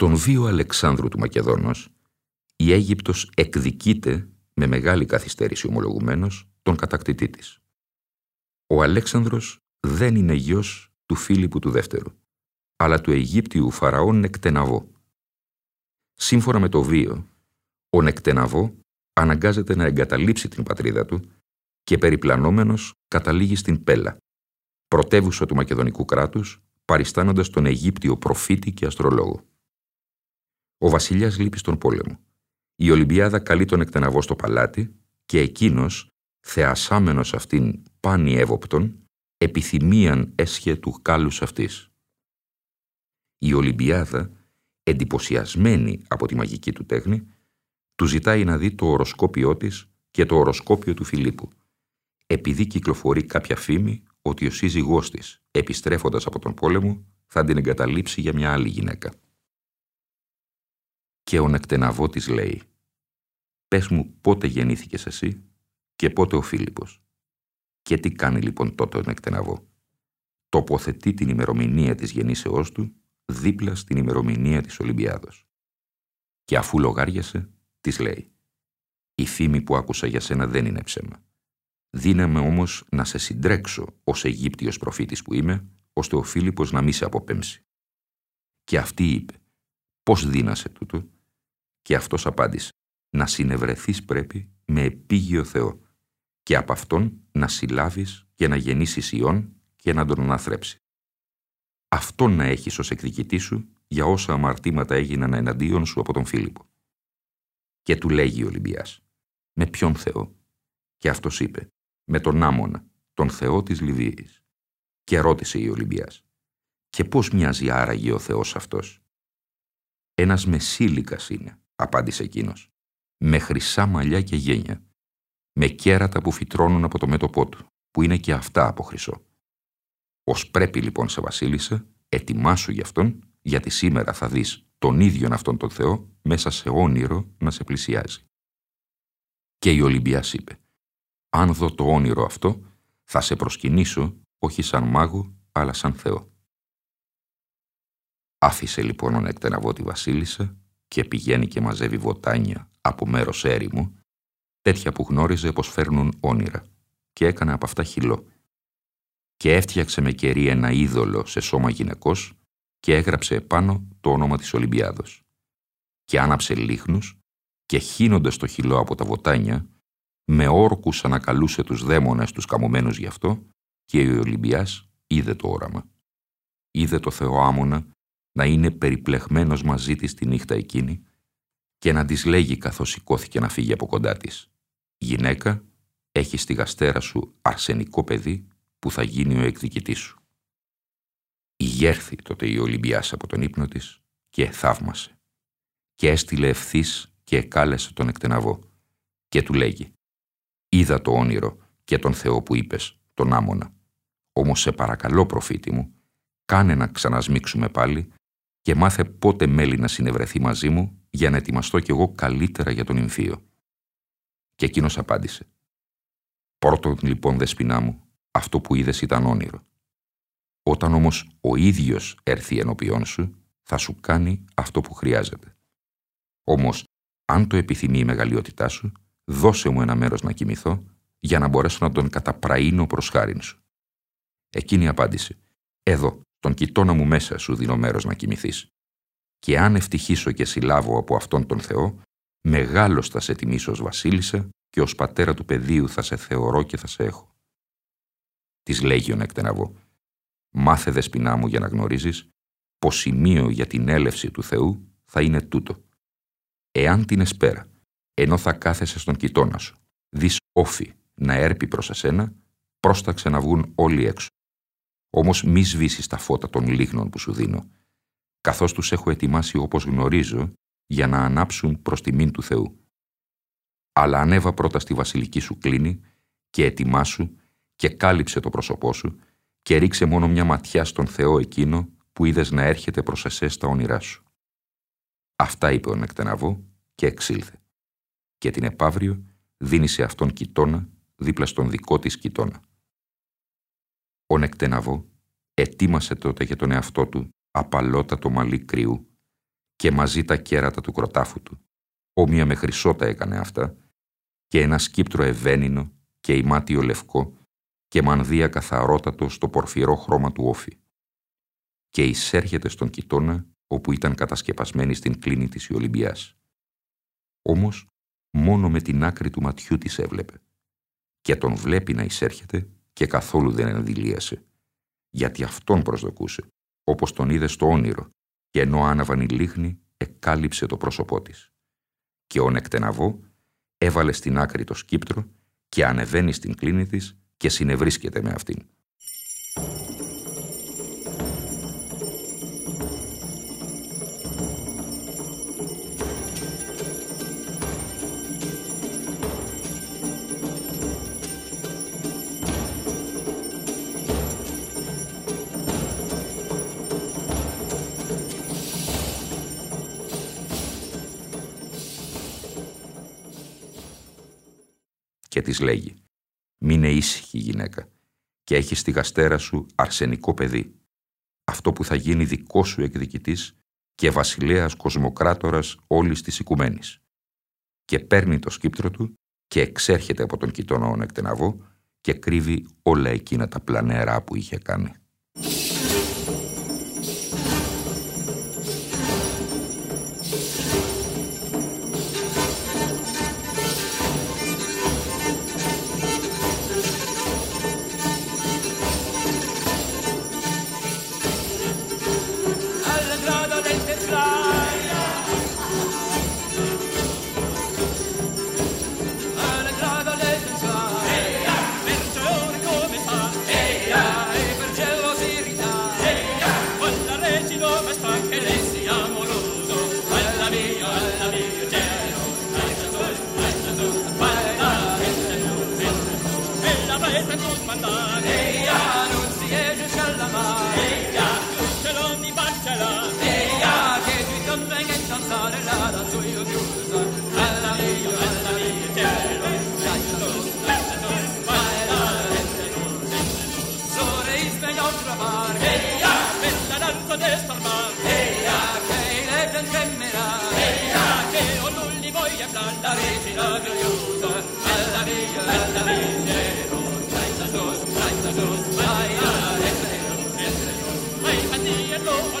Στον βίο Αλεξάνδρου του Μακεδόνος, η Αίγυπτος εκδικείται με μεγάλη καθυστέρηση ομολογουμένος τον κατακτητή της. Ο Αλέξανδρος δεν είναι γιος του Φίλιππου του Δεύτερου, αλλά του Αιγύπτιου Φαραών Νεκτεναβό. Σύμφωνα με το βίο, ο Νεκτεναβό αναγκάζεται να εγκαταλείψει την πατρίδα του και περιπλανόμενος καταλήγει στην Πέλα, πρωτεύουσα του Μακεδονικού κράτους, παριστάνοντας τον Αιγύπτιο προφήτη και αστρολόγο. Ο βασιλιάς λείπει στον πόλεμο. Η Ολυμπιάδα καλεί τον εκτεναβό στο παλάτι και εκείνος, θεασάμενος αυτήν πάνη εύοπτον, επιθυμίαν έσχε του κάλους αυτής. Η Ολυμπιάδα, εντυπωσιασμένη από τη μαγική του τέχνη, του ζητάει να δει το οροσκόπιό της και το οροσκόπιο του Φιλίππου, επειδή κυκλοφορεί κάποια φήμη ότι ο σύζυγός της, επιστρέφοντας από τον πόλεμο, θα την εγκαταλείψει για μια άλλη γυναίκα. Και ο νεκτεναβό της λέει «Πες μου πότε γεννήθηκες εσύ και πότε ο Φίλιππος». Και τι κάνει λοιπόν τότε ο νεκτεναβό. Τοποθετεί την ημερομηνία της γεννήσεώς του δίπλα στην ημερομηνία της Ολυμπιάδος. Και αφού λογάριασε, της λέει «Η φήμη που άκουσα για σένα δεν είναι ψέμα. Δύναμε όμως να σε συντρέξω ως Αιγύπτιος προφήτης που είμαι, ώστε ο Φίλιππος να μη σε αποπέμψει». Και αυτή είπε «Πώς δύνασε τούτο» Και αυτός απάντησε «Να συνευρεθείς πρέπει με επίγειο Θεό και από Αυτόν να συλλάβεις και να γεννήσεις Υιόν και να τον αναθρέψεις. Αυτόν να έχεις ως εκδικητή σου για όσα αμαρτήματα έγιναν εναντίον σου από τον Φίλιππο. Και του λέγει ο Ολυμπιάς «Με ποιον Θεό» και αυτός είπε «Με τον Άμονα, τον Θεό της Λιβύης». Και ρώτησε η Ολυμπιάς «Και πώς μοιάζει άραγε ο Θεός αυτός» «Ένας μεσήλικας είναι απάντησε εκείνος. Με χρυσά μαλλιά και γένια. Με κέρατα που φυτρώνουν από το μέτωπό του, που είναι και αυτά από χρυσό. Ω πρέπει λοιπόν σε βασίλισσα, ετοιμάσου γι' αυτόν, γιατί σήμερα θα δεις τον ίδιον αυτόν τον Θεό μέσα σε όνειρο να σε πλησιάζει. Και η Ολυμπιάς είπε, αν δω το όνειρο αυτό, θα σε προσκυνήσω όχι σαν μάγο, αλλά σαν Θεό. Άφησε λοιπόν ο νεκτεναβό τη βασίλισσα και πηγαίνει και μαζεύει βοτάνια από μέρος έρημου, τέτοια που γνώριζε πως φέρνουν όνειρα και έκανε από αυτά χυλό. Και έφτιαξε με κερί ένα είδωλο σε σώμα γυναικός και έγραψε επάνω το όνομα της Ολυμπιάδος. Και άναψε λίχνους και χύνοντας το χυλό από τα βοτάνια, με όρκους ανακαλούσε τους δαίμονες τους καμωμένους γι' αυτό και ο Ολυμπιάς είδε το όραμα. Είδε το Θεό Άμονα να είναι περιπλεγμένος μαζί της τη νύχτα εκείνη και να της λέγει καθώς σηκώθηκε να φύγει από κοντά της. «Γυναίκα, έχεις στη γαστέρα σου αρσενικό παιδί που θα γίνει ο εκδικητής σου». Ηγέρθη τότε η Ολυμπιάς από τον ύπνο της και θαύμασε. Και έστειλε ευθύς και εκάλεσε τον εκτεναβό και του λέγει «Είδα το όνειρο και τον Θεό που είπες, τον Άμονα. Όμως σε παρακαλώ προφήτη μου, κάνε να ξανασμίξουμε πάλι και μάθε πότε μέλη να συνευρεθεί μαζί μου για να ετοιμαστώ κι εγώ καλύτερα για τον Ιμφίο. Και εκείνος απάντησε. Πρώτον λοιπόν δεσποινά μου, αυτό που είδες ήταν όνειρο. Όταν όμως ο ίδιος έρθει ενώπιόν σου, θα σου κάνει αυτό που χρειάζεται. Όμως, αν το επιθυμεί η μεγαλειότητά σου, δώσε μου ένα μέρος να κοιμηθώ, για να μπορέσω να τον καταπραίνω προς χάριν σου. Εκείνη απάντησε, εδώ, τον κοιτώνα μου μέσα σου δίνω μέρος να κοιμηθείς. και αν ευτυχήσω και συλλάβω από αυτόν τον Θεό, μεγάλος θα σε τιμήσω ως βασίλισσα και ως πατέρα του παιδίου θα σε θεωρώ και θα σε έχω. Της λέγει ο Νεκτεναβό, μάθε δεσποινά μου για να γνωρίζεις πως σημείο για την έλευση του Θεού θα είναι τούτο. Εάν την εσπέρα, ενώ θα κάθεσαι στον κοιτώνα σου, δεις όφη να έρπει προς εσένα, πρόσταξε να βγουν όλοι έξω. Όμως μη σβήσεις τα φώτα των λίγνων που σου δίνω, καθώς τους έχω ετοιμάσει όπως γνωρίζω για να ανάψουν προς τιμήν του Θεού. Αλλά ανέβα πρώτα στη βασιλική σου κλίνη και ετοιμάσου και κάλυψε το πρόσωπό σου και ρίξε μόνο μια ματιά στον Θεό εκείνο που είδες να έρχεται προς εσές στα όνειρά σου. Αυτά είπε ο Νεκτεναβό και εξήλθε. Και την επαύριο δίνει σε αυτόν κοιτώνα δίπλα στον δικό της κοιτώνα. Ο Νεκτεναβό ετοίμασε τότε για τον εαυτό του απαλότατο μαλλί κρύου και μαζί τα κέρατα του κροτάφου του. Όμοια με χρυσότα έκανε αυτά και ένα σκύπτρο ευαίνινο και ημάτιο λευκό και μανδύα καθαρότατο στο πορφυρό χρώμα του όφη. Και εισέρχεται στον κοιτώνα όπου ήταν κατασκεπασμένη στην κλίνη της η Ολυμπιάς. Όμως μόνο με την άκρη του ματιού της έβλεπε και τον βλέπει να εισέρχεται και καθόλου δεν ενδυλίασε, γιατί αυτόν προσδοκούσε, όπως τον είδε στο όνειρο και ενώ άναβαν η λίγνη εκάλυψε το πρόσωπό της. Και ο Νεκτεναβό έβαλε στην άκρη το σκύπτρο και ανεβαίνει στην κλίνη της και συνευρίσκεται με αυτήν. Και της λέγει «Μείνε ήσυχη γυναίκα και έχει στη γαστέρα σου αρσενικό παιδί, αυτό που θα γίνει δικό σου εκδικητής και βασιλέας κοσμοκράτορας όλης της οικουμένης». Και παίρνει το σκύπτρο του και εξέρχεται από τον κοιτώνα εκτεναβό και κρύβει όλα εκείνα τα πλανερά που είχε κάνει. Sverige låtar.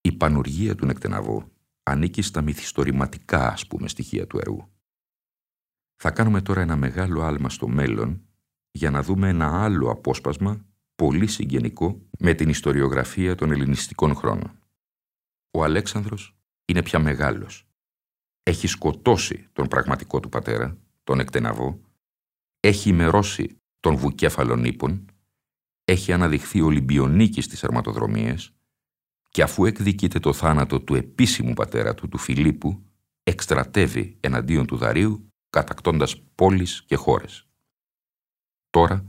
Η πανουργία του Νεκτεναβού ανήκει στα μυθιστορηματικά, ας πούμε, στοιχεία του έργου. Θα κάνουμε τώρα ένα μεγάλο άλμα στο μέλλον για να δούμε ένα άλλο απόσπασμα πολύ συγγενικό με την ιστοριογραφία των ελληνιστικών χρόνων. Ο Αλέξανδρος είναι πια μεγάλος. Έχει σκοτώσει τον πραγματικό του πατέρα, τον Εκτεναβό, έχει ημερώσει τον βουκέφαλον ύπων, έχει αναδειχθεί Ολυμπιονίκης στις αρματοδρομίες και αφού εκδικείται το θάνατο του επίσημου πατέρα του, του Φιλίππου, εκστρατεύει εναντίον του Δαρίου, κατακτώντας πόλεις και χώρες. Τώρα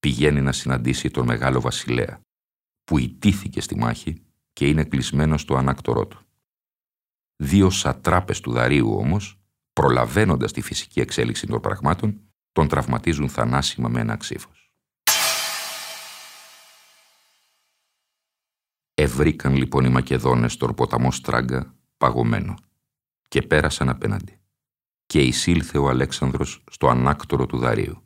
πηγαίνει να συναντήσει τον μεγάλο βασιλέα, που ιτήθηκε στη μάχη και είναι κλεισμένο στο ανάκτορό του. Δύο σατράπες του Δαρίου όμως, προλαβαίνοντας τη φυσική εξέλιξη των πραγμάτων, τον τραυματίζουν θανάσιμα με ένα ξύφος. Ευρήκαν λοιπόν οι Μακεδόνες τον ποταμό Στράγκα παγωμένο και πέρασαν απέναντι και εισήλθε ο Αλέξανδρος στο ανάκτορο του Δαρίου.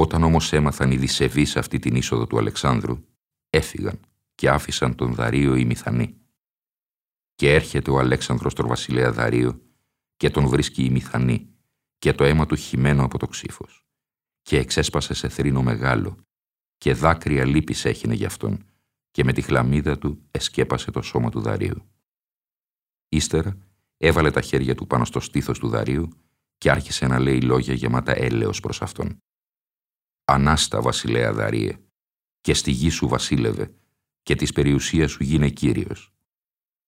Όταν όμως έμαθαν οι δισεβείς αυτή την είσοδο του Αλεξάνδρου, έφυγαν και άφησαν τον Δαρίο οι Μηθανοί. Και έρχεται ο Αλέξανδρος τον βασιλέα Δαρίο και τον βρίσκει η Μηθανή και το αίμα του χυμένο από το ξύφος και εξέσπασε σε θρήνο μεγάλο και δάκρυα λύπης έχινε γι' αυτόν και με τη χλαμίδα του εσκέπασε το σώμα του Δαρίου. Ύστερα έβαλε τα χέρια του πάνω στο στήθος του Δαρίου και άρχισε να λέει λόγια γεμάτα έλεος προς αυτόν. «Ανάστα, βασιλέα Δαρίε, και στη γη σου βασίλευε, και της περιουσίας σου γίνε κύριος.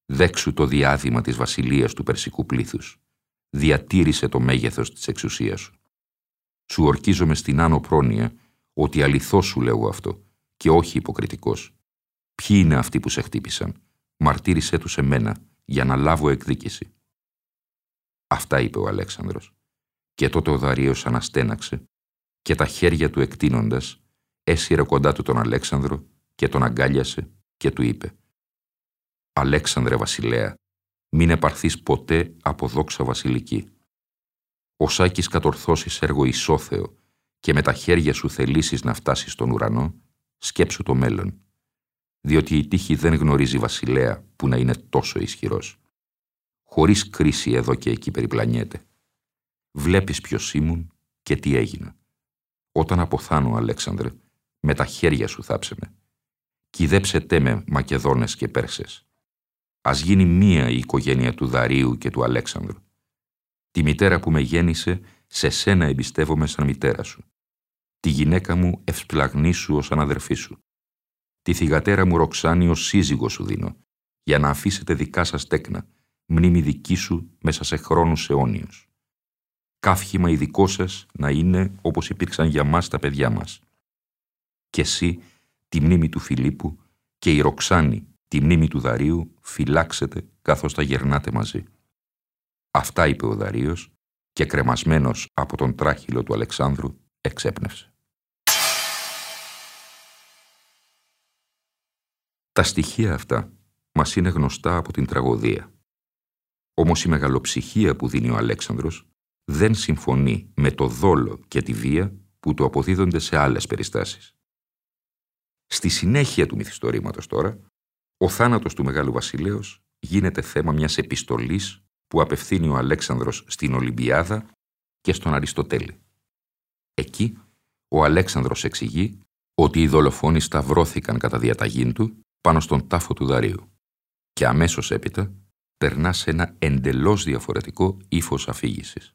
Δέξου το διάδημα της βασιλείας του περσικού πλήθους. Διατήρησε το μέγεθος της εξουσίας σου. Σου ορκίζομαι στην άνω πρόνοια ότι αληθώς σου λέω αυτό και όχι υποκριτικός. Ποιοι είναι αυτοί που σε χτύπησαν; Μαρτύρησέ τους σε μένα για να λάβω εκδίκηση. Αυτά είπε ο Αλέξανδρος. Και τότε ο Δαρίος αναστέναξε και τα χέρια του εκτείνοντας έσυρε κοντά του τον Αλέξανδρο και τον αγκάλιασε και του είπε «Αλέξανδρε βασιλέα, μην επαρθείς ποτέ από δόξα βασιλική. Ο Σάκης κατορθώσεις έργο ισόθεο και με τα χέρια σου θελήσεις να φτάσεις στον ουρανό, σκέψου το μέλλον, διότι η τύχη δεν γνωρίζει βασιλέα που να είναι τόσο ισχυρός. Χωρίς κρίση εδώ και εκεί περιπλανιέται. Βλέπεις ποιος ήμουν και τι έγινα. Όταν αποθάνω, Αλέξανδρε, με τα χέρια σου θάψε με. Κυδέψε με Μακεδόνες και Πέρσες. Ας γίνει μία η οικογένεια του Δαρίου και του Αλέξανδρου. Τη μητέρα που με γέννησε, σε σένα εμπιστεύομαι σαν μητέρα σου. Τη γυναίκα μου ευσπλαγνή ως αναδερφή σου. Τη θυγατέρα μου Ροξάνη ως σύζυγο σου δίνω, για να αφήσετε δικά σας τέκνα, μνήμη δική σου μέσα σε χρόνους αιώνιους. Κάφχημα ειδικό σας να είναι όπως υπήρξαν για μας τα παιδιά μας. Και εσύ τη μνήμη του Φιλίππου και η Ροξάνη τη μνήμη του Δαρίου φυλάξετε καθώς τα γερνάτε μαζί. Αυτά είπε ο Δαρίος και κρεμασμένος από τον τράχυλο του Αλεξάνδρου εξέπνευσε. Τα στοιχεία αυτά μας είναι γνωστά από την τραγωδία. Όμως η μεγαλοψυχία που δίνει ο Αλέξανδρος δεν συμφωνεί με το δόλο και τη βία που του αποδίδονται σε άλλες περιστάσεις. Στη συνέχεια του μυθιστορήματος τώρα, ο θάνατος του Μεγάλου Βασιλέως γίνεται θέμα μιας επιστολής που απευθύνει ο Αλέξανδρος στην Ολυμπιάδα και στον Αριστοτέλη. Εκεί, ο Αλέξανδρος εξηγεί ότι οι δολοφόνοι σταυρώθηκαν κατά διαταγή του πάνω στον τάφο του Δαρίου και αμέσως έπειτα περνά σε ένα εντελώς διαφορετικό ύφος αφήγησης.